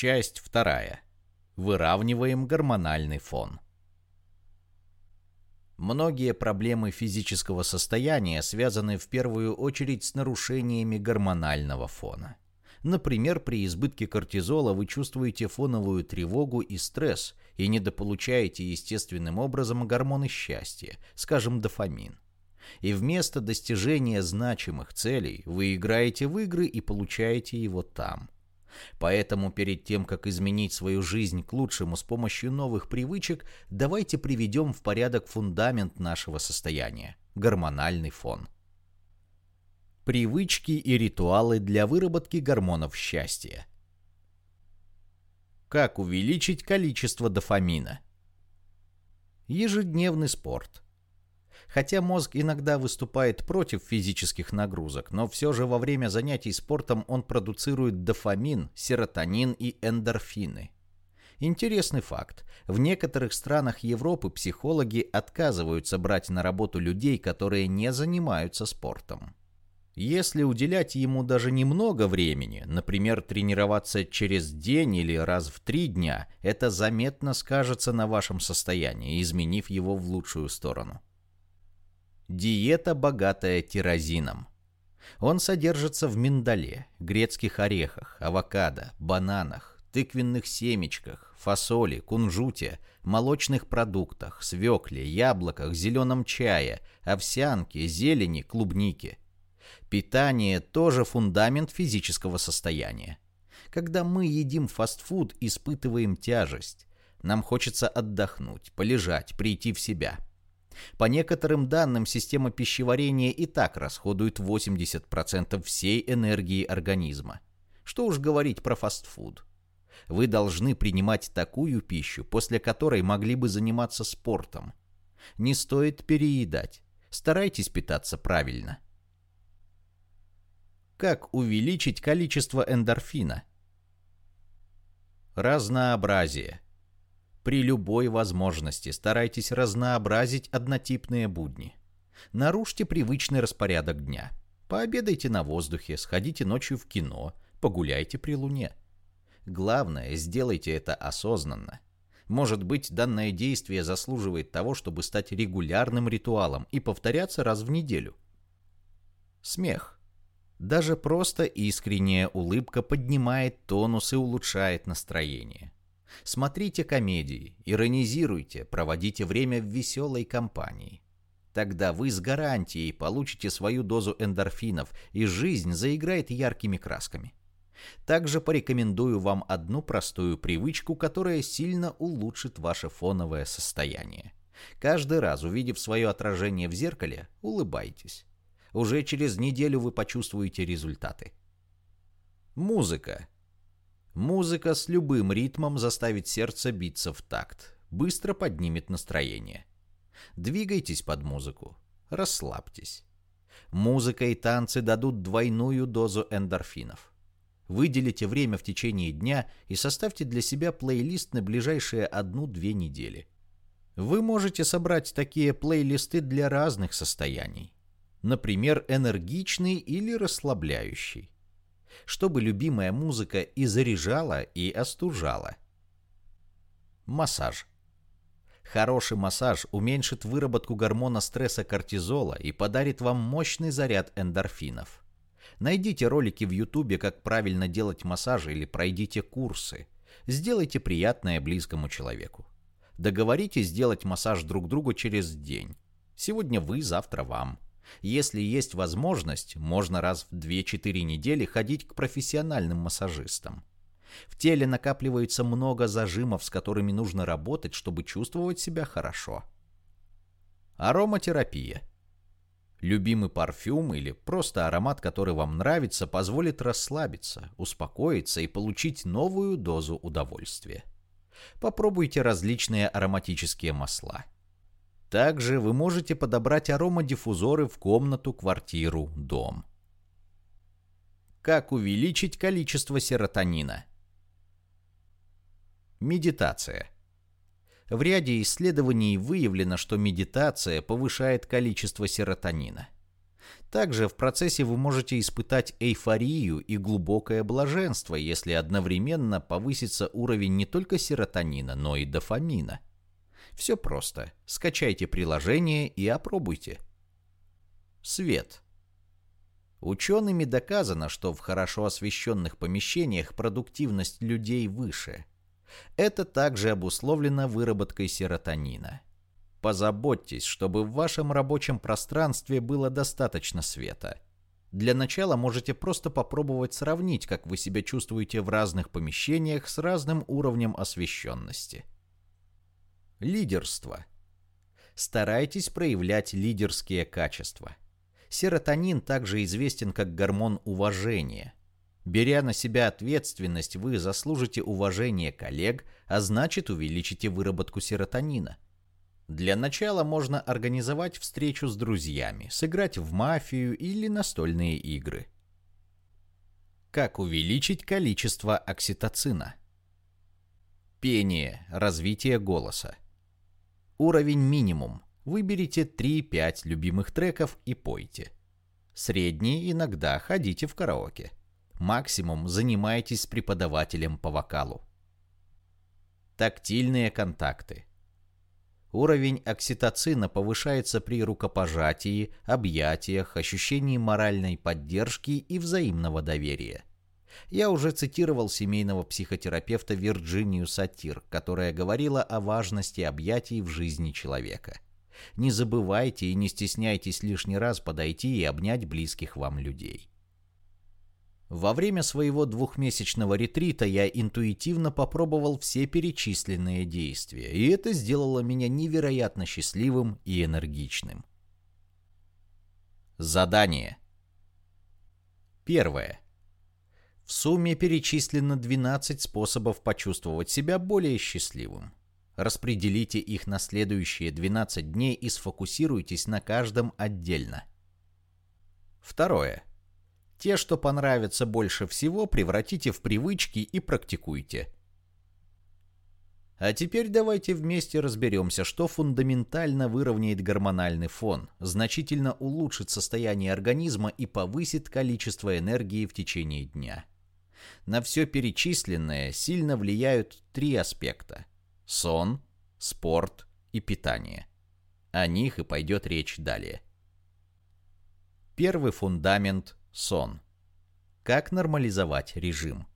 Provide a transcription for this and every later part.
Часть вторая. Выравниваем гормональный фон. Многие проблемы физического состояния связаны в первую очередь с нарушениями гормонального фона. Например, при избытке кортизола вы чувствуете фоновую тревогу и стресс и недополучаете естественным образом гормоны счастья, скажем, дофамин. И вместо достижения значимых целей вы играете в игры и получаете его там – Поэтому перед тем, как изменить свою жизнь к лучшему с помощью новых привычек, давайте приведем в порядок фундамент нашего состояния – гормональный фон. Привычки и ритуалы для выработки гормонов счастья. Как увеличить количество дофамина? Ежедневный спорт – Хотя мозг иногда выступает против физических нагрузок, но все же во время занятий спортом он продуцирует дофамин, серотонин и эндорфины. Интересный факт. В некоторых странах Европы психологи отказываются брать на работу людей, которые не занимаются спортом. Если уделять ему даже немного времени, например, тренироваться через день или раз в три дня, это заметно скажется на вашем состоянии, изменив его в лучшую сторону. Диета, богатая тирозином. Он содержится в миндале, грецких орехах, авокадо, бананах, тыквенных семечках, фасоли, кунжуте, молочных продуктах, свекле, яблоках, зеленом чае, овсянке, зелени, клубнике. Питание тоже фундамент физического состояния. Когда мы едим фастфуд, испытываем тяжесть. Нам хочется отдохнуть, полежать, прийти в себя – по некоторым данным, система пищеварения и так расходует 80% всей энергии организма. Что уж говорить про фастфуд. Вы должны принимать такую пищу, после которой могли бы заниматься спортом. Не стоит переедать. Старайтесь питаться правильно. Как увеличить количество эндорфина? Разнообразие – при любой возможности старайтесь разнообразить однотипные будни. Нарушьте привычный распорядок дня. Пообедайте на воздухе, сходите ночью в кино, погуляйте при луне. Главное, сделайте это осознанно. Может быть, данное действие заслуживает того, чтобы стать регулярным ритуалом и повторяться раз в неделю. Смех. Даже просто искренняя улыбка поднимает тонус и улучшает настроение. Смотрите комедии, иронизируйте, проводите время в веселой компании. Тогда вы с гарантией получите свою дозу эндорфинов, и жизнь заиграет яркими красками. Также порекомендую вам одну простую привычку, которая сильно улучшит ваше фоновое состояние. Каждый раз, увидев свое отражение в зеркале, улыбайтесь. Уже через неделю вы почувствуете результаты. Музыка Музыка с любым ритмом заставит сердце биться в такт, быстро поднимет настроение. Двигайтесь под музыку, расслабьтесь. Музыка и танцы дадут двойную дозу эндорфинов. Выделите время в течение дня и составьте для себя плейлист на ближайшие одну-две недели. Вы можете собрать такие плейлисты для разных состояний. Например, энергичный или расслабляющий чтобы любимая музыка и заряжала, и остужала. Массаж. Хороший массаж уменьшит выработку гормона стресса кортизола и подарит вам мощный заряд эндорфинов. Найдите ролики в ютубе, как правильно делать массажи или пройдите курсы. Сделайте приятное близкому человеку. Договоритесь сделать массаж друг другу через день. Сегодня вы, завтра вам. Если есть возможность, можно раз в 2-4 недели ходить к профессиональным массажистам. В теле накапливается много зажимов, с которыми нужно работать, чтобы чувствовать себя хорошо. Ароматерапия. Любимый парфюм или просто аромат, который вам нравится, позволит расслабиться, успокоиться и получить новую дозу удовольствия. Попробуйте различные ароматические масла – также вы можете подобрать аромадиффузоры в комнату, квартиру, дом. Как увеличить количество серотонина? Медитация. В ряде исследований выявлено, что медитация повышает количество серотонина. Также в процессе вы можете испытать эйфорию и глубокое блаженство, если одновременно повысится уровень не только серотонина, но и дофамина. Все просто. Скачайте приложение и опробуйте. Свет. Учеными доказано, что в хорошо освещенных помещениях продуктивность людей выше. Это также обусловлено выработкой серотонина. Позаботьтесь, чтобы в вашем рабочем пространстве было достаточно света. Для начала можете просто попробовать сравнить, как вы себя чувствуете в разных помещениях с разным уровнем освещенности. Лидерство. Старайтесь проявлять лидерские качества. Серотонин также известен как гормон уважения. Беря на себя ответственность, вы заслужите уважение коллег, а значит увеличите выработку серотонина – для начала можно организовать встречу с друзьями, сыграть в мафию или настольные игры. Как увеличить количество окситоцина? Пение, развитие голоса. Уровень минимум. Выберите 3-5 любимых треков и пойте. Средний иногда ходите в караоке. Максимум занимайтесь с преподавателем по вокалу. Тактильные контакты. Уровень окситоцина повышается при рукопожатии, объятиях, ощущении моральной поддержки и взаимного доверия. Я уже цитировал семейного психотерапевта Вирджинию Сатир, которая говорила о важности объятий в жизни человека. Не забывайте и не стесняйтесь лишний раз подойти и обнять близких вам людей. Во время своего двухмесячного ретрита я интуитивно попробовал все перечисленные действия, и это сделало меня невероятно счастливым и энергичным. Задание. Первое. В сумме перечислено 12 способов почувствовать себя более счастливым. Распределите их на следующие 12 дней и сфокусируйтесь на каждом отдельно. Второе. Те, что понравятся больше всего, превратите в привычки и практикуйте. А теперь давайте вместе разберемся, что фундаментально выровняет гормональный фон, значительно улучшит состояние организма и повысит количество энергии в течение дня. На все перечисленное сильно влияют три аспекта – сон, спорт и питание. О них и пойдет речь далее. Первый фундамент Сон. Как нормализовать режим?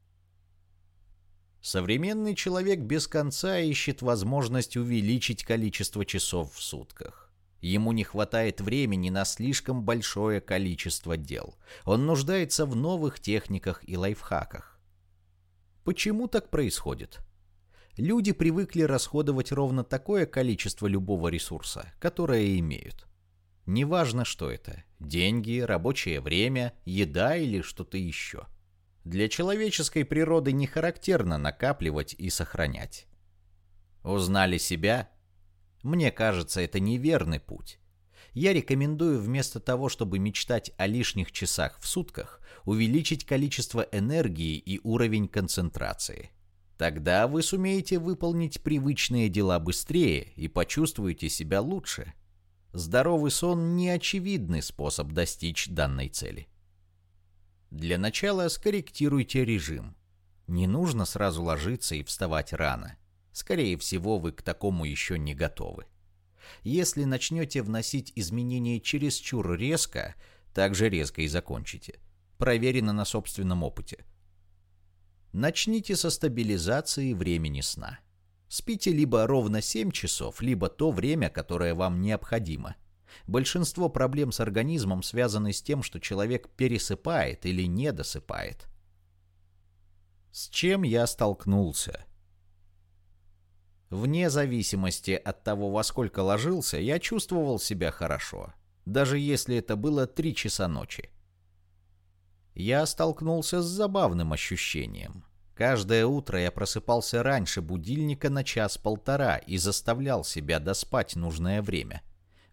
Современный человек без конца ищет возможность увеличить количество часов в сутках. Ему не хватает времени на слишком большое количество дел. Он нуждается в новых техниках и лайфхаках. Почему так происходит? Люди привыкли расходовать ровно такое количество любого ресурса, которое имеют. Неважно, что это – деньги, рабочее время, еда или что-то еще. Для человеческой природы не характерно накапливать и сохранять. Узнали себя? Мне кажется, это неверный путь. Я рекомендую вместо того, чтобы мечтать о лишних часах в сутках, увеличить количество энергии и уровень концентрации. Тогда вы сумеете выполнить привычные дела быстрее и почувствуете себя лучше – Здоровый сон – неочевидный способ достичь данной цели. Для начала скорректируйте режим. Не нужно сразу ложиться и вставать рано. Скорее всего, вы к такому еще не готовы. Если начнете вносить изменения чересчур резко, также резко и закончите. Проверено на собственном опыте. Начните со стабилизации времени сна. Спите либо ровно 7 часов, либо то время, которое вам необходимо. Большинство проблем с организмом связаны с тем, что человек пересыпает или недосыпает. С чем я столкнулся? Вне зависимости от того, во сколько ложился, я чувствовал себя хорошо, даже если это было 3 часа ночи. Я столкнулся с забавным ощущением – Каждое утро я просыпался раньше будильника на час-полтора и заставлял себя доспать нужное время.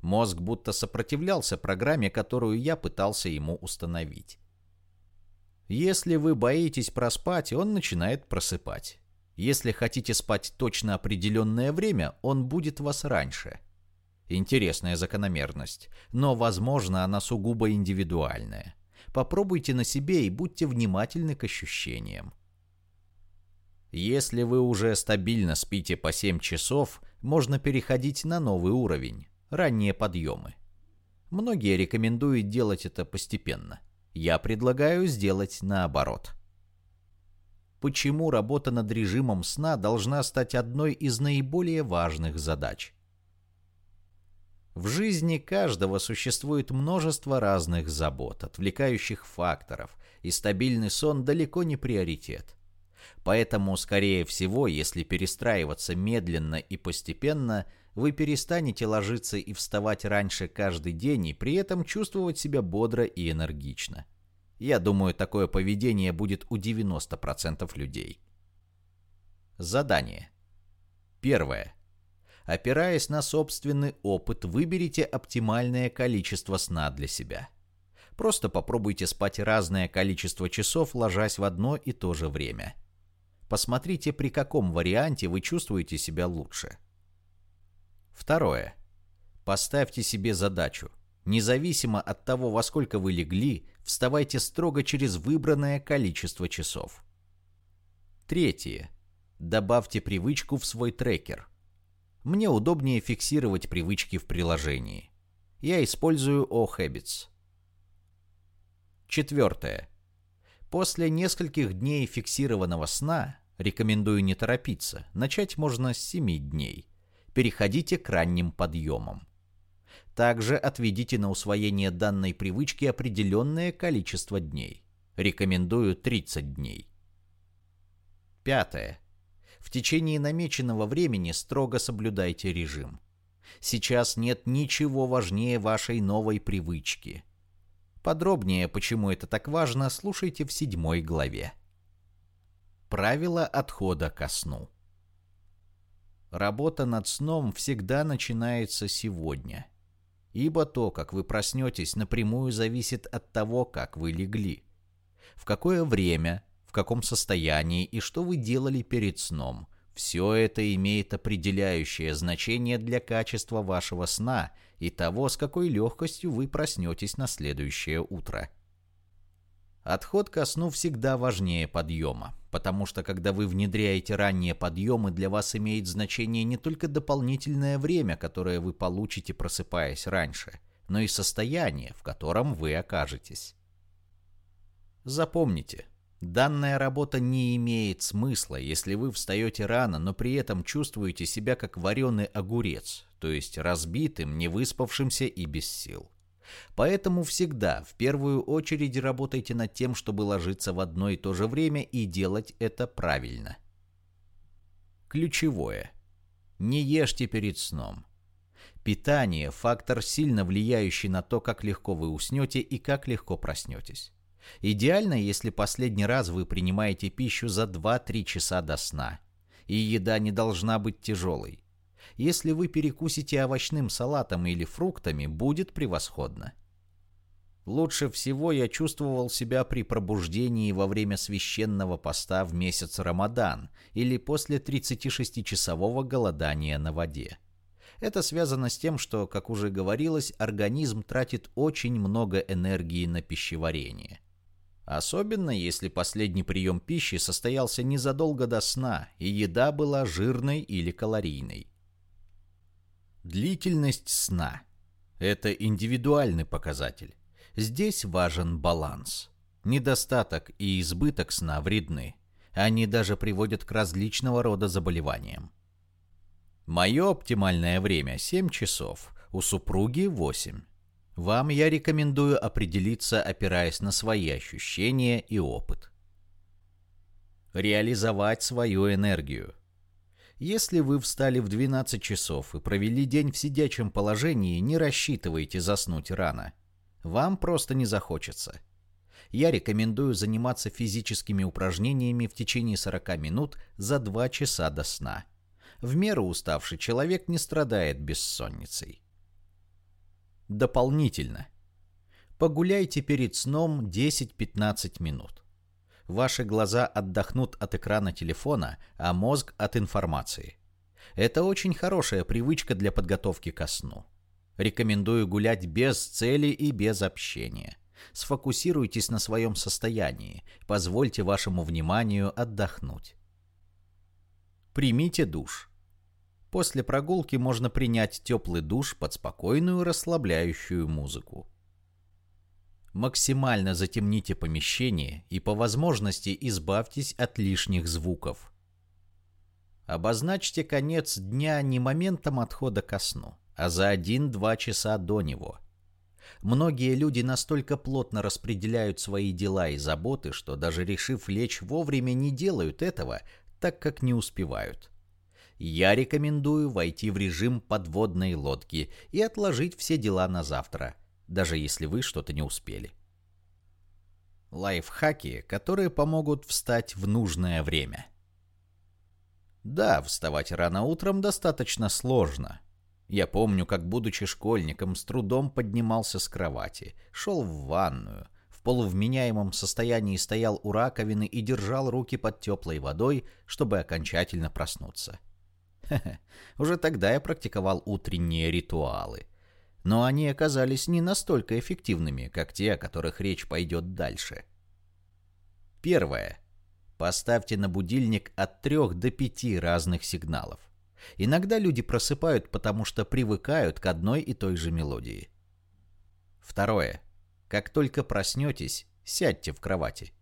Мозг будто сопротивлялся программе, которую я пытался ему установить. Если вы боитесь проспать, он начинает просыпать. Если хотите спать точно определенное время, он будет вас раньше. Интересная закономерность, но, возможно, она сугубо индивидуальная. Попробуйте на себе и будьте внимательны к ощущениям. Если вы уже стабильно спите по 7 часов, можно переходить на новый уровень – ранние подъемы. Многие рекомендуют делать это постепенно. Я предлагаю сделать наоборот. Почему работа над режимом сна должна стать одной из наиболее важных задач? В жизни каждого существует множество разных забот, отвлекающих факторов, и стабильный сон далеко не приоритет. Поэтому, скорее всего, если перестраиваться медленно и постепенно, вы перестанете ложиться и вставать раньше каждый день и при этом чувствовать себя бодро и энергично. Я думаю, такое поведение будет у 90% людей. Задание. Первое. Опираясь на собственный опыт, выберите оптимальное количество сна для себя. Просто попробуйте спать разное количество часов, ложась в одно и то же время – Посмотрите, при каком варианте вы чувствуете себя лучше. Второе. Поставьте себе задачу. Независимо от того, во сколько вы легли, вставайте строго через выбранное количество часов. Третье. Добавьте привычку в свой трекер. Мне удобнее фиксировать привычки в приложении. Я использую O-Habits. Четвертое. После нескольких дней фиксированного сна рекомендую не торопиться. Начать можно с 7 дней. Переходите к ранним подъемам. Также отведите на усвоение данной привычки определенное количество дней. Рекомендую 30 дней. Пятое. В течение намеченного времени строго соблюдайте режим. Сейчас нет ничего важнее вашей новой привычки – Подробнее, почему это так важно, слушайте в седьмой главе. Правило отхода ко сну. Работа над сном всегда начинается сегодня. Ибо то, как вы проснетесь, напрямую зависит от того, как вы легли. В какое время, в каком состоянии и что вы делали перед сном – все это имеет определяющее значение для качества вашего сна и того, с какой легкостью вы проснетесь на следующее утро. Отход ко сну всегда важнее подъема, потому что когда вы внедряете ранние подъемы, для вас имеет значение не только дополнительное время, которое вы получите, просыпаясь раньше, но и состояние, в котором вы окажетесь. Запомните, Данная работа не имеет смысла, если вы встаете рано, но при этом чувствуете себя как вареный огурец, то есть разбитым, невыспавшимся и без сил. Поэтому всегда в первую очередь работайте над тем, чтобы ложиться в одно и то же время и делать это правильно. Ключевое. Не ешьте перед сном. Питание – фактор, сильно влияющий на то, как легко вы уснете и как легко проснетесь. Идеально, если последний раз вы принимаете пищу за 2-3 часа до сна. И еда не должна быть тяжелой. Если вы перекусите овощным салатом или фруктами, будет превосходно. Лучше всего я чувствовал себя при пробуждении во время священного поста в месяц Рамадан или после 36-часового голодания на воде. Это связано с тем, что, как уже говорилось, организм тратит очень много энергии на пищеварение. Особенно, если последний прием пищи состоялся незадолго до сна, и еда была жирной или калорийной. Длительность сна – это индивидуальный показатель. Здесь важен баланс. Недостаток и избыток сна вредны. Они даже приводят к различного рода заболеваниям. Мое оптимальное время – 7 часов, у супруги – 8. Вам я рекомендую определиться, опираясь на свои ощущения и опыт. Реализовать свою энергию. Если вы встали в 12 часов и провели день в сидячем положении, не рассчитывайте заснуть рано. Вам просто не захочется. Я рекомендую заниматься физическими упражнениями в течение 40 минут за 2 часа до сна. В меру уставший человек не страдает бессонницей. Дополнительно. Погуляйте перед сном 10-15 минут. Ваши глаза отдохнут от экрана телефона, а мозг от информации. Это очень хорошая привычка для подготовки ко сну. Рекомендую гулять без цели и без общения. Сфокусируйтесь на своем состоянии, позвольте вашему вниманию отдохнуть. Примите душ. После прогулки можно принять теплый душ под спокойную расслабляющую музыку. Максимально затемните помещение и по возможности избавьтесь от лишних звуков. Обозначьте конец дня не моментом отхода ко сну, а за 1-2 часа до него. Многие люди настолько плотно распределяют свои дела и заботы, что даже решив лечь вовремя не делают этого, так как не успевают. Я рекомендую войти в режим подводной лодки и отложить все дела на завтра – даже если вы что-то не успели. Лайфхаки, которые помогут встать в нужное время. Да, вставать рано утром достаточно сложно. Я помню, как, будучи школьником, с трудом поднимался с кровати, шел в ванную, в полувменяемом состоянии стоял у раковины и держал руки под теплой водой, чтобы окончательно проснуться. Хе -хе. Уже тогда я практиковал утренние ритуалы – но они оказались не настолько эффективными, как те, о которых речь пойдет дальше. Первое. Поставьте на будильник от 3 до 5 разных сигналов. Иногда люди просыпают, потому что привыкают к одной и той же мелодии. Второе. Как только проснетесь, сядьте в кровати.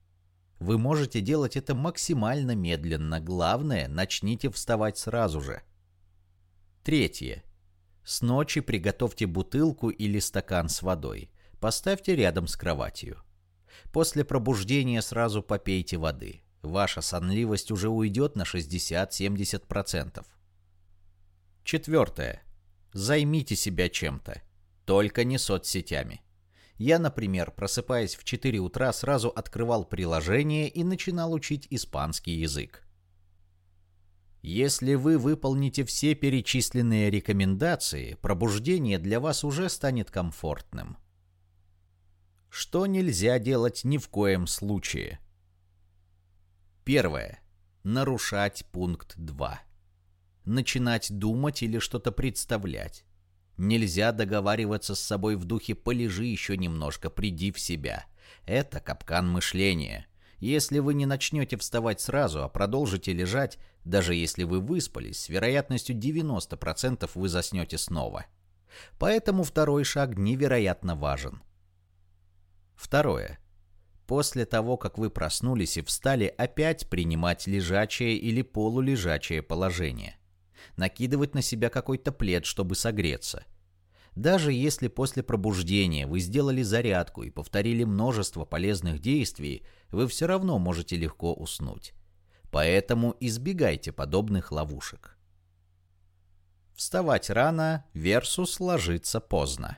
Вы можете делать это максимально медленно. Главное, начните вставать сразу же. Третье. С ночи приготовьте бутылку или стакан с водой. Поставьте рядом с кроватью. После пробуждения сразу попейте воды. Ваша сонливость уже уйдет на 60-70%. Четвертое. Займите себя чем-то. Только не соцсетями. Я, например, просыпаясь в 4 утра, сразу открывал приложение и начинал учить испанский язык. Если вы выполните все перечисленные рекомендации, пробуждение для вас уже станет комфортным. Что нельзя делать ни в коем случае? Первое. Нарушать пункт 2. Начинать думать или что-то представлять. Нельзя договариваться с собой в духе «полежи еще немножко, приди в себя». Это капкан мышления – если вы не начнете вставать сразу, а продолжите лежать, даже если вы выспались, с вероятностью 90% вы заснете снова. Поэтому второй шаг невероятно важен. Второе. После того, как вы проснулись и встали, опять принимать лежачее или полулежачее положение. Накидывать на себя какой-то плед, чтобы согреться – даже если после пробуждения вы сделали зарядку и повторили множество полезных действий, вы все равно можете легко уснуть. Поэтому избегайте подобных ловушек. Вставать рано versus ложиться поздно.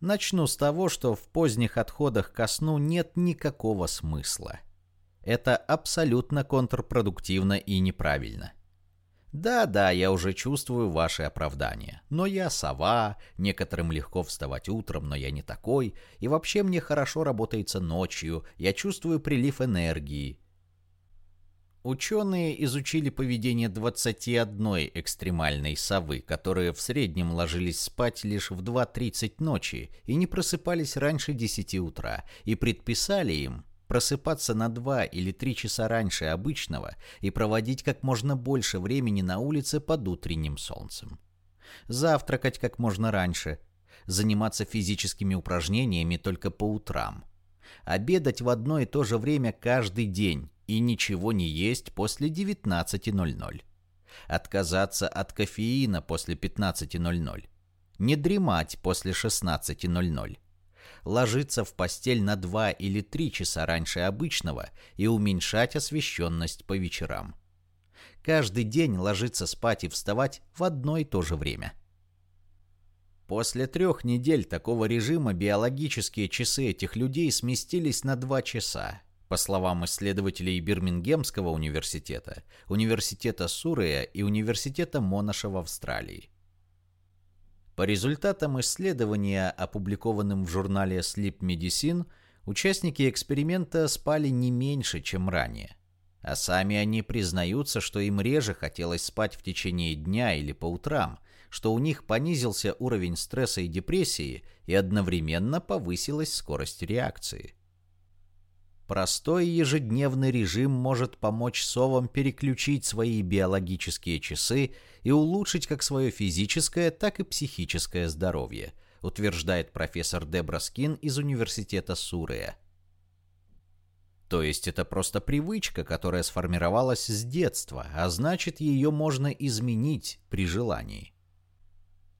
Начну с того, что в поздних отходах ко сну нет никакого смысла. Это абсолютно контрпродуктивно и неправильно. Да-да, я уже чувствую ваши оправдания. Но я сова, некоторым легко вставать утром, но я не такой, и вообще мне хорошо работается ночью, я чувствую прилив энергии. Ученые изучили поведение 21 экстремальной совы, которые в среднем ложились спать лишь в 2.30 ночи и не просыпались раньше 10 утра, и предписали им просыпаться на два или три часа раньше обычного и проводить как можно больше времени на улице под утренним солнцем. Завтракать как можно раньше, заниматься физическими упражнениями только по утрам, обедать в одно и то же время каждый день и ничего не есть после 19.00, отказаться от кофеина после 15.00, не дремать после 16.00, ложиться в постель на 2 или 3 часа раньше обычного и уменьшать освещенность по вечерам. Каждый день ложиться спать и вставать в одно и то же время. После трех недель такого режима биологические часы этих людей сместились на 2 часа. По словам исследователей Бирмингемского университета, университета Суррея и университета Монаша в Австралии. По результатам исследования, опубликованным в журнале Sleep Medicine, участники эксперимента спали не меньше, чем ранее. А сами они признаются, что им реже хотелось спать в течение дня или по утрам, что у них понизился уровень стресса и депрессии и одновременно повысилась скорость реакции. Простой ежедневный режим может помочь совам переключить свои биологические часы и улучшить как свое физическое, так и психическое здоровье, утверждает профессор Дебра Скин из университета Сурея. То есть это просто привычка, которая сформировалась с детства, а значит ее можно изменить при желании.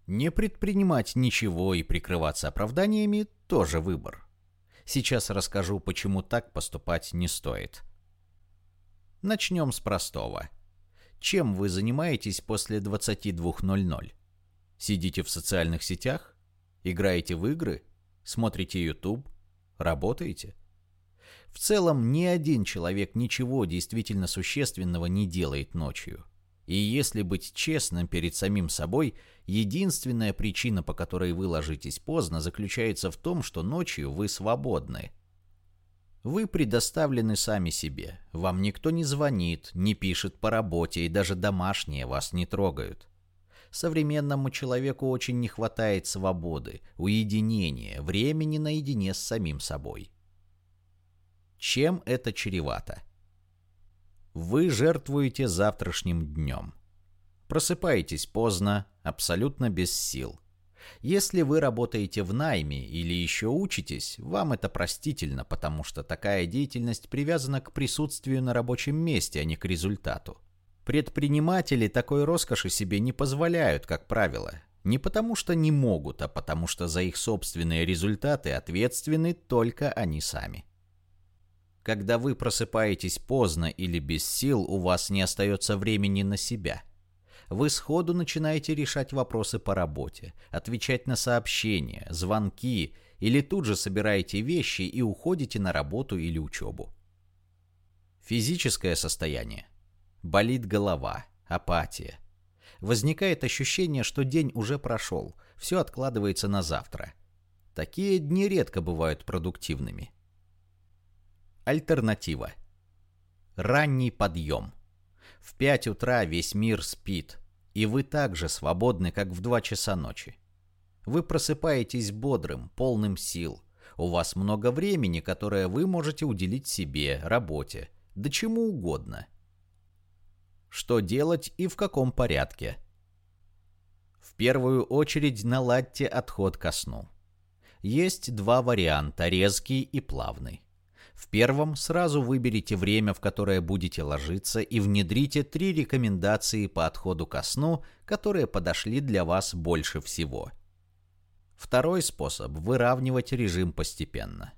Не предпринимать ничего и прикрываться оправданиями – тоже выбор. Сейчас расскажу, почему так поступать не стоит. Начнем с простого. Чем вы занимаетесь после 22.00? Сидите в социальных сетях? Играете в игры? Смотрите YouTube? Работаете? В целом, ни один человек ничего действительно существенного не делает ночью. И если быть честным перед самим собой, единственная причина, по которой вы ложитесь поздно, заключается в том, что ночью вы свободны. Вы предоставлены сами себе. Вам никто не звонит, не пишет по работе, и даже домашние вас не трогают. Современному человеку очень не хватает свободы, уединения, времени наедине с самим собой. Чем это чревато? Вы жертвуете завтрашним днем. Просыпаетесь поздно, абсолютно без сил. Если вы работаете в найме или еще учитесь, вам это простительно, потому что такая деятельность привязана к присутствию на рабочем месте, а не к результату. Предприниматели такой роскоши себе не позволяют, как правило. Не потому что не могут, а потому что за их собственные результаты ответственны только они сами. Когда вы просыпаетесь поздно или без сил, у вас не остается времени на себя. Вы сходу начинаете решать вопросы по работе, отвечать на сообщения, звонки или тут же собираете вещи и уходите на работу или учебу. Физическое состояние. Болит голова, апатия. Возникает ощущение, что день уже прошел, все откладывается на завтра. Такие дни редко бывают продуктивными. Альтернатива. Ранний подъем. В 5 утра весь мир спит, и вы так же свободны, как в 2 часа ночи. Вы просыпаетесь бодрым, полным сил. У вас много времени, которое вы можете уделить себе, работе, да чему угодно. Что делать и в каком порядке? В первую очередь наладьте отход ко сну. Есть два варианта, резкий и плавный. В первом сразу выберите время, в которое будете ложиться, и внедрите три рекомендации по отходу ко сну, которые подошли для вас больше всего. Второй способ – выравнивать режим постепенно.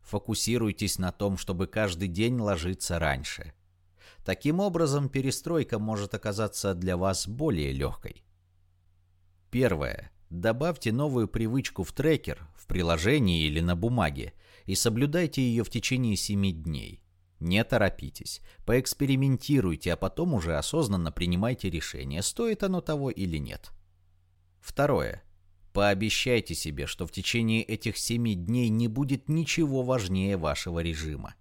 Фокусируйтесь на том, чтобы каждый день ложиться раньше. Таким образом, перестройка может оказаться для вас более легкой. Первое. Добавьте новую привычку в трекер, в приложении или на бумаге – и соблюдайте ее в течение 7 дней. Не торопитесь, поэкспериментируйте, а потом уже осознанно принимайте решение, стоит оно того или нет. Второе. Пообещайте себе, что в течение этих 7 дней не будет ничего важнее вашего режима.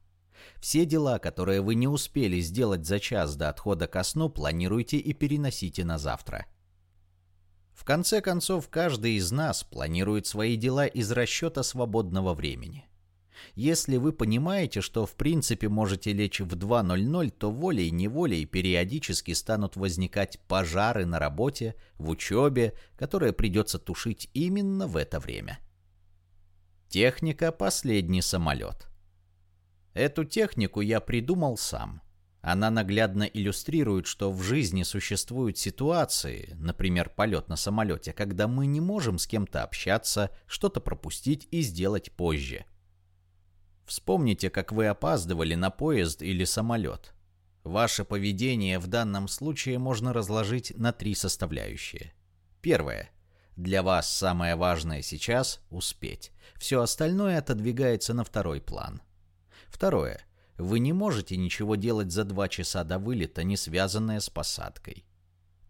Все дела, которые вы не успели сделать за час до отхода ко сну, планируйте и переносите на завтра. В конце концов, каждый из нас планирует свои дела из расчета свободного времени. Если вы понимаете, что в принципе можете лечь в 2.00, то волей-неволей периодически станут возникать пожары на работе, в учебе, которые придется тушить именно в это время. Техника «Последний самолет». Эту технику я придумал сам. Она наглядно иллюстрирует, что в жизни существуют ситуации, например, полет на самолете, когда мы не можем с кем-то общаться, что-то пропустить и сделать позже – Вспомните, как вы опаздывали на поезд или самолет. Ваше поведение в данном случае можно разложить на три составляющие. Первое. Для вас самое важное сейчас – успеть. Все остальное отодвигается на второй план. Второе. Вы не можете ничего делать за два часа до вылета, не связанное с посадкой.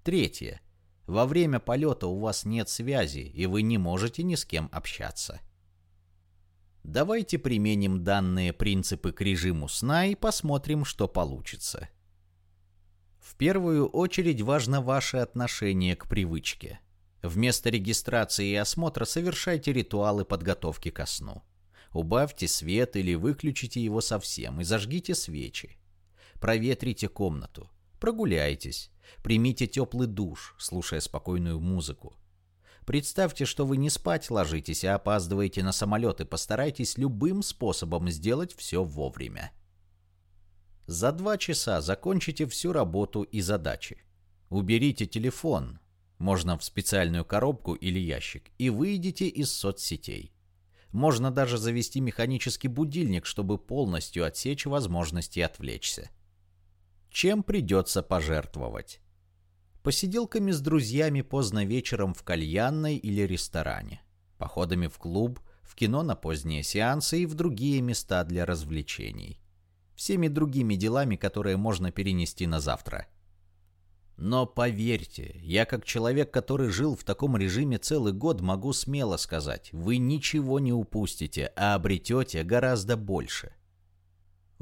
Третье. Во время полета у вас нет связи, и вы не можете ни с кем общаться. Давайте применим данные принципы к режиму сна и посмотрим, что получится. В первую очередь важно ваше отношение к привычке. Вместо регистрации и осмотра совершайте ритуалы подготовки ко сну. Убавьте свет или выключите его совсем и зажгите свечи. Проветрите комнату. Прогуляйтесь. Примите теплый душ, слушая спокойную музыку. Представьте, что вы не спать ложитесь, а опаздываете на самолет и постарайтесь любым способом сделать все вовремя. За два часа закончите всю работу и задачи. Уберите телефон, можно в специальную коробку или ящик, и выйдите из соцсетей. Можно даже завести механический будильник, чтобы полностью отсечь возможности отвлечься. Чем придется пожертвовать? посиделками с друзьями поздно вечером в кальянной или ресторане, походами в клуб, в кино на поздние сеансы и в другие места для развлечений. Всеми другими делами, которые можно перенести на завтра. Но поверьте, я как человек, который жил в таком режиме целый год, могу смело сказать, вы ничего не упустите, а обретете гораздо больше –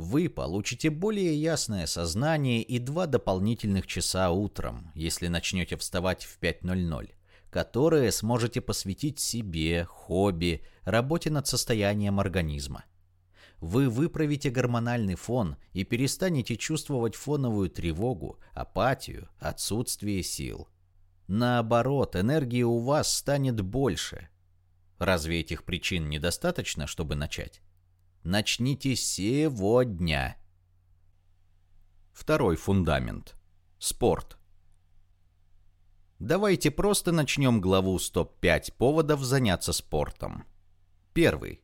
вы получите более ясное сознание и два дополнительных часа утром, если начнете вставать в 5.00, которые сможете посвятить себе, хобби, работе над состоянием организма. Вы выправите гормональный фон и перестанете чувствовать фоновую тревогу, апатию, отсутствие сил. Наоборот, энергии у вас станет больше. Разве этих причин недостаточно, чтобы начать? Начните сегодня. Второй фундамент. Спорт. Давайте просто начнем главу 105 поводов заняться спортом. Первый.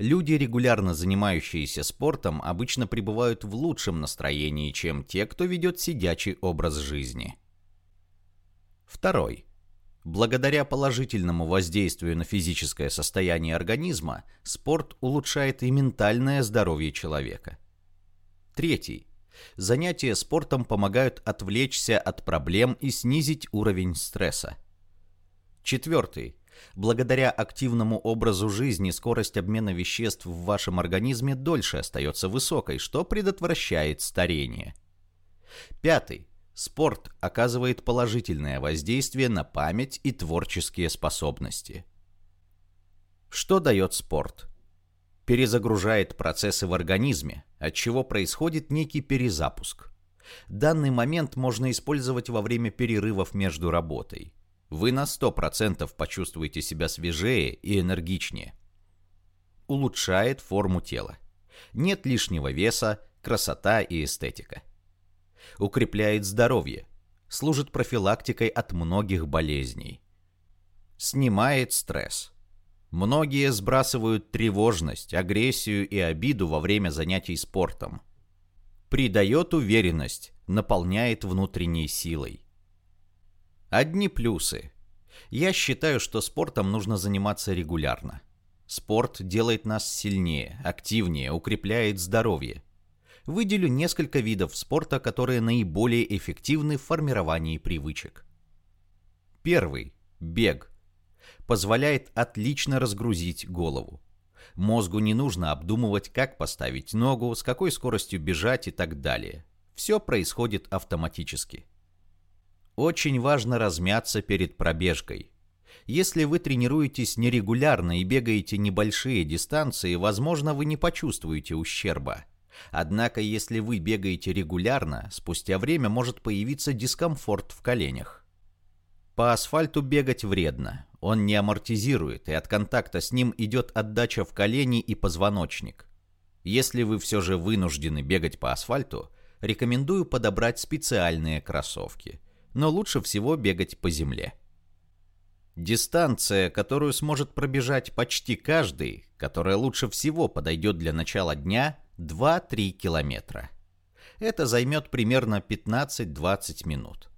Люди, регулярно занимающиеся спортом, обычно пребывают в лучшем настроении, чем те, кто ведет сидячий образ жизни. Второй. Благодаря положительному воздействию на физическое состояние организма, спорт улучшает и ментальное здоровье человека. Третий. Занятия спортом помогают отвлечься от проблем и снизить уровень стресса. Четвертый. Благодаря активному образу жизни скорость обмена веществ в вашем организме дольше остается высокой, что предотвращает старение. Пятый. Спорт оказывает положительное воздействие на память и творческие способности. Что дает спорт? Перезагружает процессы в организме, от чего происходит некий перезапуск. Данный момент можно использовать во время перерывов между работой. Вы на 100% почувствуете себя свежее и энергичнее. Улучшает форму тела. Нет лишнего веса, красота и эстетика укрепляет здоровье, служит профилактикой от многих болезней. Снимает стресс. Многие сбрасывают тревожность, агрессию и обиду во время занятий спортом. Придает уверенность, наполняет внутренней силой. Одни плюсы. Я считаю, что спортом нужно заниматься регулярно. Спорт делает нас сильнее, активнее, укрепляет здоровье выделю несколько видов спорта, которые наиболее эффективны в формировании привычек. Первый – бег. Позволяет отлично разгрузить голову. Мозгу не нужно обдумывать, как поставить ногу, с какой скоростью бежать и так далее. Все происходит автоматически. Очень важно размяться перед пробежкой. Если вы тренируетесь нерегулярно и бегаете небольшие дистанции, возможно, вы не почувствуете ущерба. Однако, если вы бегаете регулярно, спустя время может появиться дискомфорт в коленях. По асфальту бегать вредно, он не амортизирует, и от контакта с ним идет отдача в колени и позвоночник. Если вы все же вынуждены бегать по асфальту, рекомендую подобрать специальные кроссовки, но лучше всего бегать по земле. Дистанция, которую сможет пробежать почти каждый, которая лучше всего подойдет для начала дня, 2-3 километра. Это займет примерно 15-20 минут.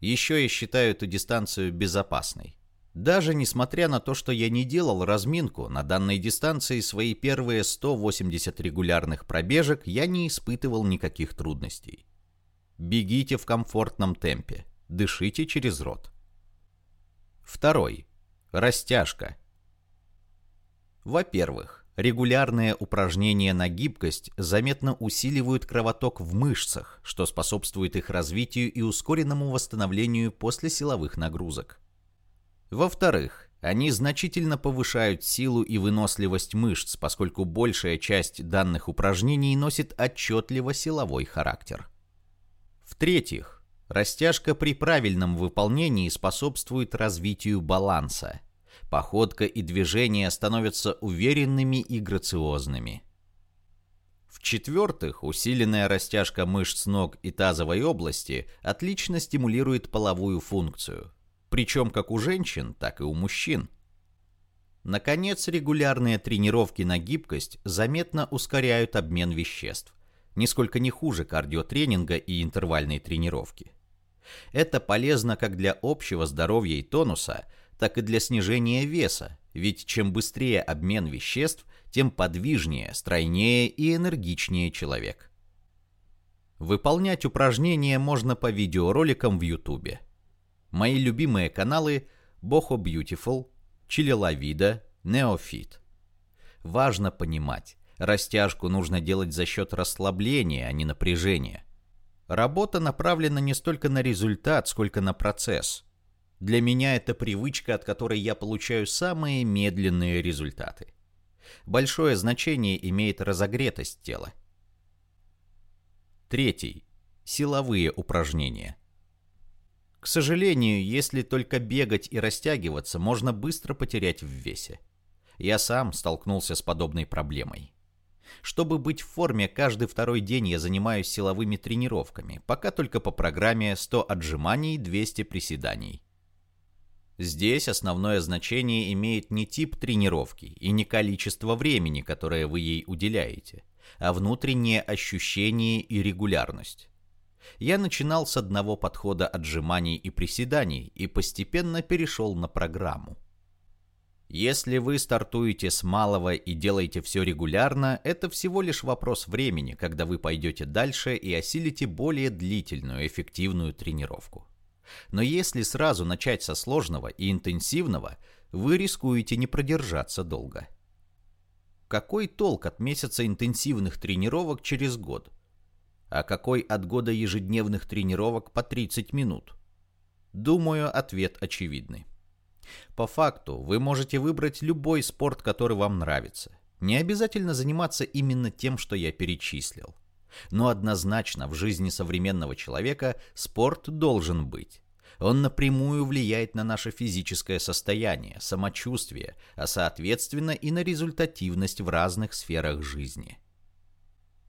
Еще я считаю эту дистанцию безопасной. Даже несмотря на то, что я не делал разминку, на данной дистанции свои первые 180 регулярных пробежек я не испытывал никаких трудностей. Бегите в комфортном темпе, дышите через рот. Второй. Растяжка. Во-первых, Регулярные упражнения на гибкость заметно усиливают кровоток в мышцах, что способствует их развитию и ускоренному восстановлению после силовых нагрузок. Во-вторых, они значительно повышают силу и выносливость мышц, поскольку большая часть данных упражнений носит отчетливо силовой характер. В-третьих, растяжка при правильном выполнении способствует развитию баланса – Походка и движения становятся уверенными и грациозными. В-четвертых, усиленная растяжка мышц ног и тазовой области отлично стимулирует половую функцию, причем как у женщин, так и у мужчин. Наконец, регулярные тренировки на гибкость заметно ускоряют обмен веществ, нисколько не хуже кардиотренинга и интервальной тренировки. Это полезно как для общего здоровья и тонуса, так и для снижения веса, ведь чем быстрее обмен веществ, тем подвижнее, стройнее и энергичнее человек. Выполнять упражнения можно по видеороликам в YouTube. Мои любимые каналы Boho Beautiful, Chile La Vida, Neofit. Важно понимать, растяжку нужно делать за счет расслабления, а не напряжения. Работа направлена не столько на результат, сколько на процесс. Для меня это привычка, от которой я получаю самые медленные результаты. Большое значение имеет разогретость тела. Третий. Силовые упражнения. К сожалению, если только бегать и растягиваться, можно быстро потерять в весе. Я сам столкнулся с подобной проблемой. Чтобы быть в форме, каждый второй день я занимаюсь силовыми тренировками, пока только по программе 100 отжиманий, 200 приседаний. Здесь основное значение имеет не тип тренировки и не количество времени, которое вы ей уделяете, а внутреннее ощущение и регулярность. Я начинал с одного подхода отжиманий и приседаний и постепенно перешел на программу. Если вы стартуете с малого и делаете все регулярно, это всего лишь вопрос времени, когда вы пойдете дальше и осилите более длительную эффективную тренировку. Но если сразу начать со сложного и интенсивного, вы рискуете не продержаться долго. Какой толк от месяца интенсивных тренировок через год? А какой от года ежедневных тренировок по 30 минут? Думаю, ответ очевидный. По факту, вы можете выбрать любой спорт, который вам нравится. Не обязательно заниматься именно тем, что я перечислил. Но однозначно в жизни современного человека спорт должен быть. Он напрямую влияет на наше физическое состояние, самочувствие, а соответственно и на результативность в разных сферах жизни.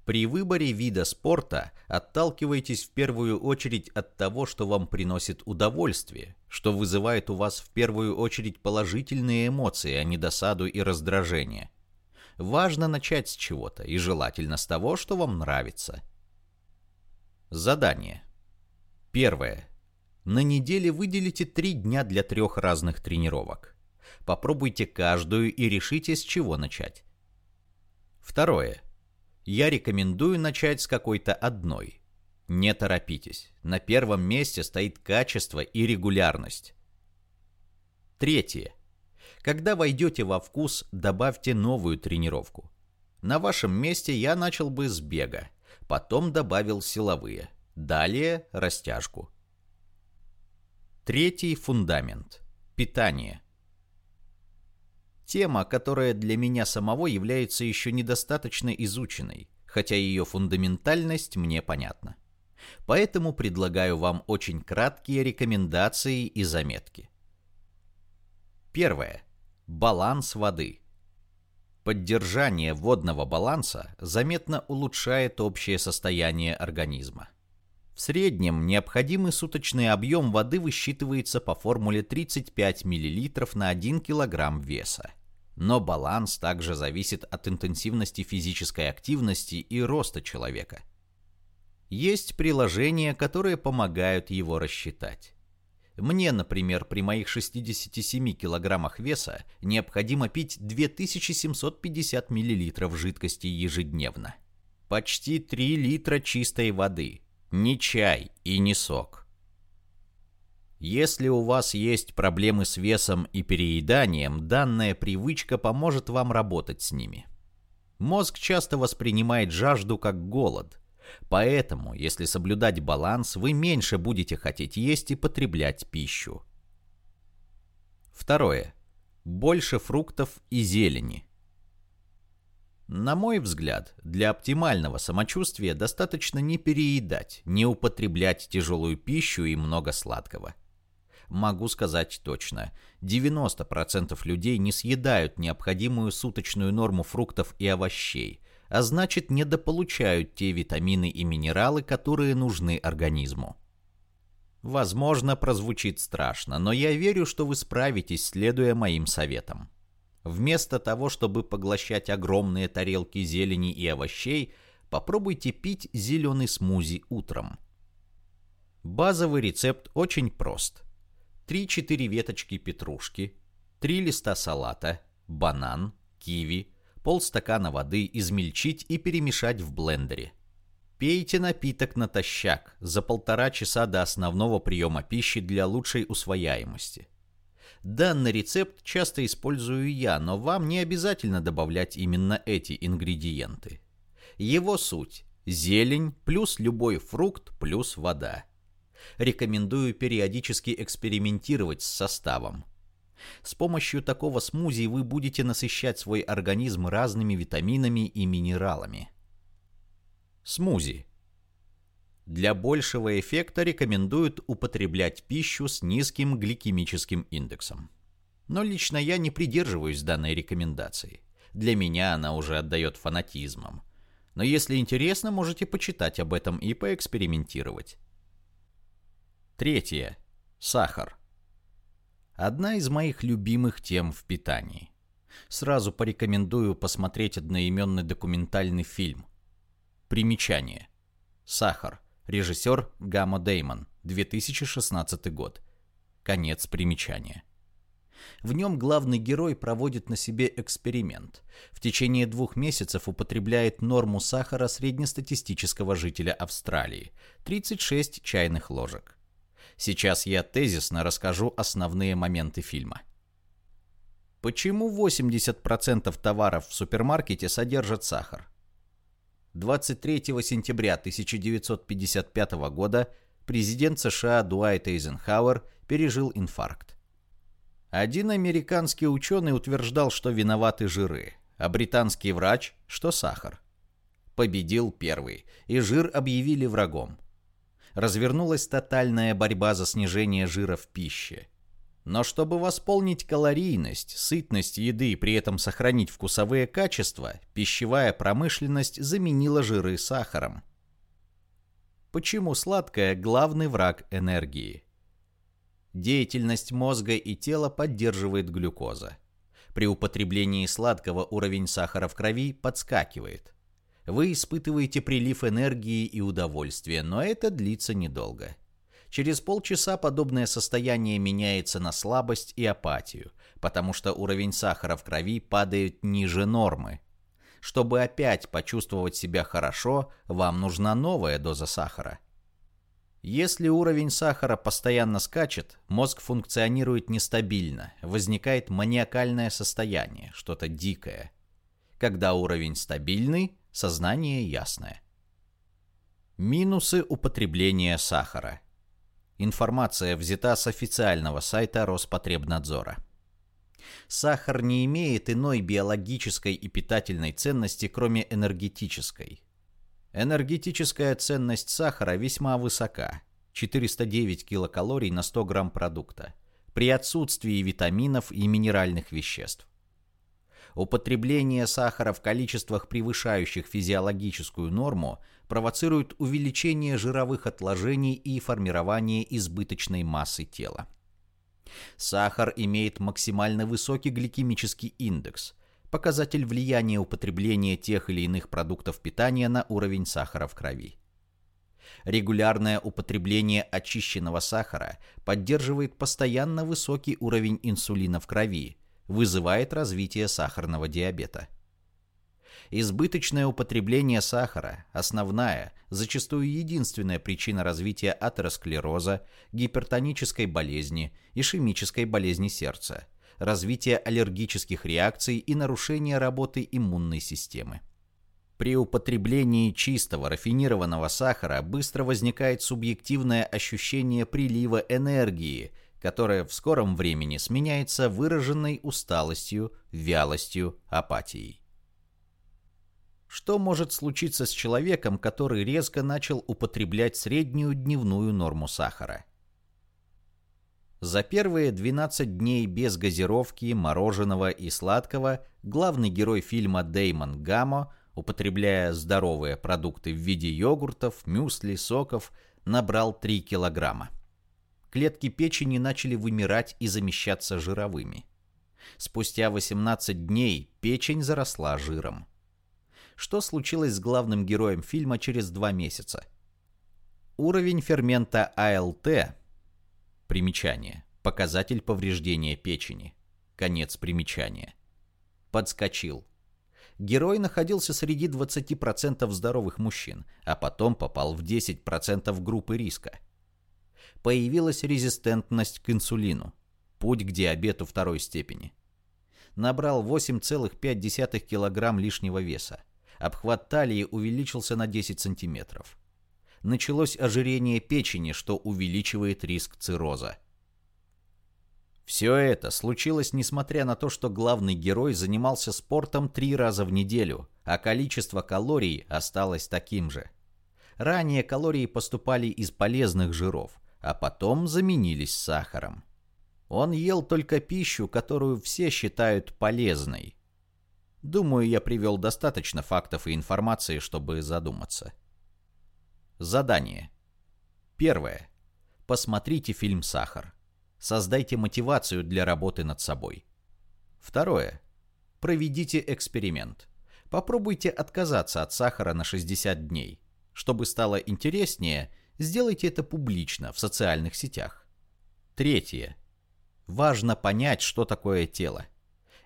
При выборе вида спорта отталкивайтесь в первую очередь от того, что вам приносит удовольствие, что вызывает у вас в первую очередь положительные эмоции, а не досаду и раздражение. Важно начать с чего-то, и желательно с того, что вам нравится. Задание. Первое. На неделе выделите три дня для трех разных тренировок. Попробуйте каждую и решите, с чего начать. Второе. Я рекомендую начать с какой-то одной. Не торопитесь. На первом месте стоит качество и регулярность. Третье. Когда войдете во вкус, добавьте новую тренировку. На вашем месте я начал бы с бега, потом добавил силовые, далее растяжку. Третий фундамент. Питание. Тема, которая для меня самого является еще недостаточно изученной, хотя ее фундаментальность мне понятна. Поэтому предлагаю вам очень краткие рекомендации и заметки. Первое. Баланс воды. Поддержание водного баланса заметно улучшает общее состояние организма. В среднем необходимый суточный объем воды высчитывается по формуле 35 мл на 1 кг веса. Но баланс также зависит от интенсивности физической активности и роста человека. Есть приложения, которые помогают его рассчитать. Мне, например, при моих 67 килограммах веса необходимо пить 2750 мл жидкости ежедневно. Почти 3 литра чистой воды. Не чай и не сок. Если у вас есть проблемы с весом и перееданием, данная привычка поможет вам работать с ними. Мозг часто воспринимает жажду как голод. Поэтому, если соблюдать баланс, вы меньше будете хотеть есть и потреблять пищу. Второе. Больше фруктов и зелени. На мой взгляд, для оптимального самочувствия достаточно не переедать, не употреблять тяжелую пищу и много сладкого. Могу сказать точно, 90% людей не съедают необходимую суточную норму фруктов и овощей, а значит недополучают те витамины и минералы, которые нужны организму. Возможно, прозвучит страшно, но я верю, что вы справитесь, следуя моим советам. Вместо того, чтобы поглощать огромные тарелки зелени и овощей, попробуйте пить зеленый смузи утром. Базовый рецепт очень прост. 3-4 веточки петрушки, 3 листа салата, банан, киви, полстакана воды измельчить и перемешать в блендере. Пейте напиток натощак за полтора часа до основного приема пищи для лучшей усвояемости. Данный рецепт часто использую я, но вам не обязательно добавлять именно эти ингредиенты. Его суть – зелень плюс любой фрукт плюс вода. Рекомендую периодически экспериментировать с составом. С помощью такого смузи вы будете насыщать свой организм разными витаминами и минералами. Смузи – для большего эффекта рекомендуют употреблять пищу с низким гликемическим индексом. Но лично я не придерживаюсь данной рекомендации. Для меня она уже отдает фанатизмом. Но если интересно, можете почитать об этом и поэкспериментировать. Третье. Сахар. Одна из моих любимых тем в питании. Сразу порекомендую посмотреть одноименный документальный фильм. Примечание. Сахар. Режиссер Гамма Деймон, 2016 год. Конец примечания. В нем главный герой проводит на себе эксперимент. В течение двух месяцев употребляет норму сахара среднестатистического жителя Австралии – 36 чайных ложек. Сейчас я тезисно расскажу основные моменты фильма. Почему 80% товаров в супермаркете содержат сахар? 23 сентября 1955 года президент США Дуайт Эйзенхауэр пережил инфаркт. Один американский ученый утверждал, что виноваты жиры, а британский врач, что сахар. Победил первый, и жир объявили врагом. Развернулась тотальная борьба за снижение жира в пище – но чтобы восполнить калорийность, сытность еды и при этом сохранить вкусовые качества, пищевая промышленность заменила жиры сахаром. Почему сладкое – главный враг энергии? Деятельность мозга и тела поддерживает глюкоза. При употреблении сладкого уровень сахара в крови подскакивает. Вы испытываете прилив энергии и удовольствия, но это длится недолго. Через полчаса подобное состояние меняется на слабость и апатию, потому что уровень сахара в крови падает ниже нормы. Чтобы опять почувствовать себя хорошо, вам нужна новая доза сахара. Если уровень сахара постоянно скачет, мозг функционирует нестабильно, возникает маниакальное состояние, что-то дикое. Когда уровень стабильный, сознание ясное. Минусы употребления сахара – Информация взята с официального сайта Роспотребнадзора. Сахар не имеет иной биологической и питательной ценности, кроме энергетической. Энергетическая ценность сахара весьма высока – 409 килокалорий на 100 грамм продукта, при отсутствии витаминов и минеральных веществ. Употребление сахара в количествах, превышающих физиологическую норму, провоцирует увеличение жировых отложений и формирование избыточной массы тела. Сахар имеет максимально высокий гликемический индекс, показатель влияния употребления тех или иных продуктов питания на уровень сахара в крови. Регулярное употребление очищенного сахара поддерживает постоянно высокий уровень инсулина в крови, вызывает развитие сахарного диабета. Избыточное употребление сахара – основная, зачастую единственная причина развития атеросклероза, гипертонической болезни, ишемической болезни сердца, развитие аллергических реакций и нарушение работы иммунной системы. При употреблении чистого рафинированного сахара быстро возникает субъективное ощущение прилива энергии, которое в скором времени сменяется выраженной усталостью, вялостью, апатией. Что может случиться с человеком, который резко начал употреблять среднюю дневную норму сахара? За первые 12 дней без газировки, мороженого и сладкого главный герой фильма Деймон Гамо, употребляя здоровые продукты в виде йогуртов, мюсли, соков, набрал 3 килограмма. Клетки печени начали вымирать и замещаться жировыми. Спустя 18 дней печень заросла жиром что случилось с главным героем фильма через два месяца. Уровень фермента АЛТ, примечание, показатель повреждения печени, конец примечания, подскочил. Герой находился среди 20% здоровых мужчин, а потом попал в 10% группы риска. Появилась резистентность к инсулину, путь к диабету второй степени. Набрал 8,5 кг лишнего веса обхват талии увеличился на 10 сантиметров. Началось ожирение печени, что увеличивает риск цирроза. Все это случилось несмотря на то, что главный герой занимался спортом три раза в неделю, а количество калорий осталось таким же. Ранее калории поступали из полезных жиров, а потом заменились сахаром. Он ел только пищу, которую все считают полезной, Думаю, я привел достаточно фактов и информации, чтобы задуматься. Задание. Первое. Посмотрите фильм «Сахар». Создайте мотивацию для работы над собой. Второе. Проведите эксперимент. Попробуйте отказаться от сахара на 60 дней. Чтобы стало интереснее, сделайте это публично в социальных сетях. Третье. Важно понять, что такое тело.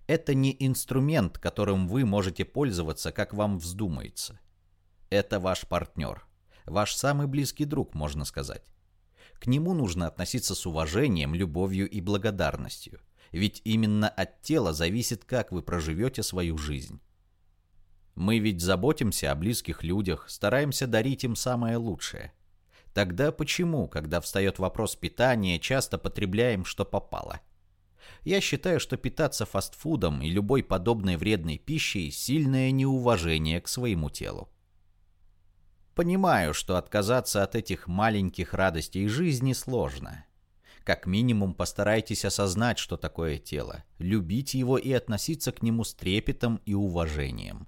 Это не инструмент, которым вы можете пользоваться, как вам вздумается. Это ваш партнер. Ваш самый близкий друг, можно сказать. К нему нужно относиться с уважением, любовью и благодарностью. Ведь именно от тела зависит, как вы проживете свою жизнь. Мы ведь заботимся о близких людях, стараемся дарить им самое лучшее. Тогда почему, когда встает вопрос питания, часто потребляем, что попало – я считаю, что питаться фастфудом и любой подобной вредной пищей – сильное неуважение к своему телу. Понимаю, что отказаться от этих маленьких радостей жизни сложно. Как минимум постарайтесь осознать, что такое тело, любить его и относиться к нему с трепетом и уважением.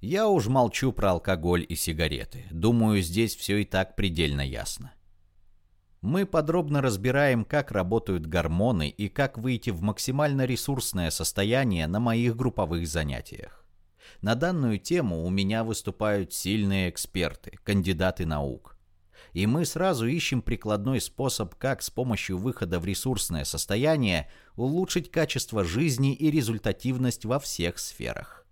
Я уж молчу про алкоголь и сигареты. Думаю, здесь все и так предельно ясно мы подробно разбираем, как работают гормоны и как выйти в максимально ресурсное состояние на моих групповых занятиях. На данную тему у меня выступают сильные эксперты, кандидаты наук. И мы сразу ищем прикладной способ, как с помощью выхода в ресурсное состояние улучшить качество жизни и результативность во всех сферах.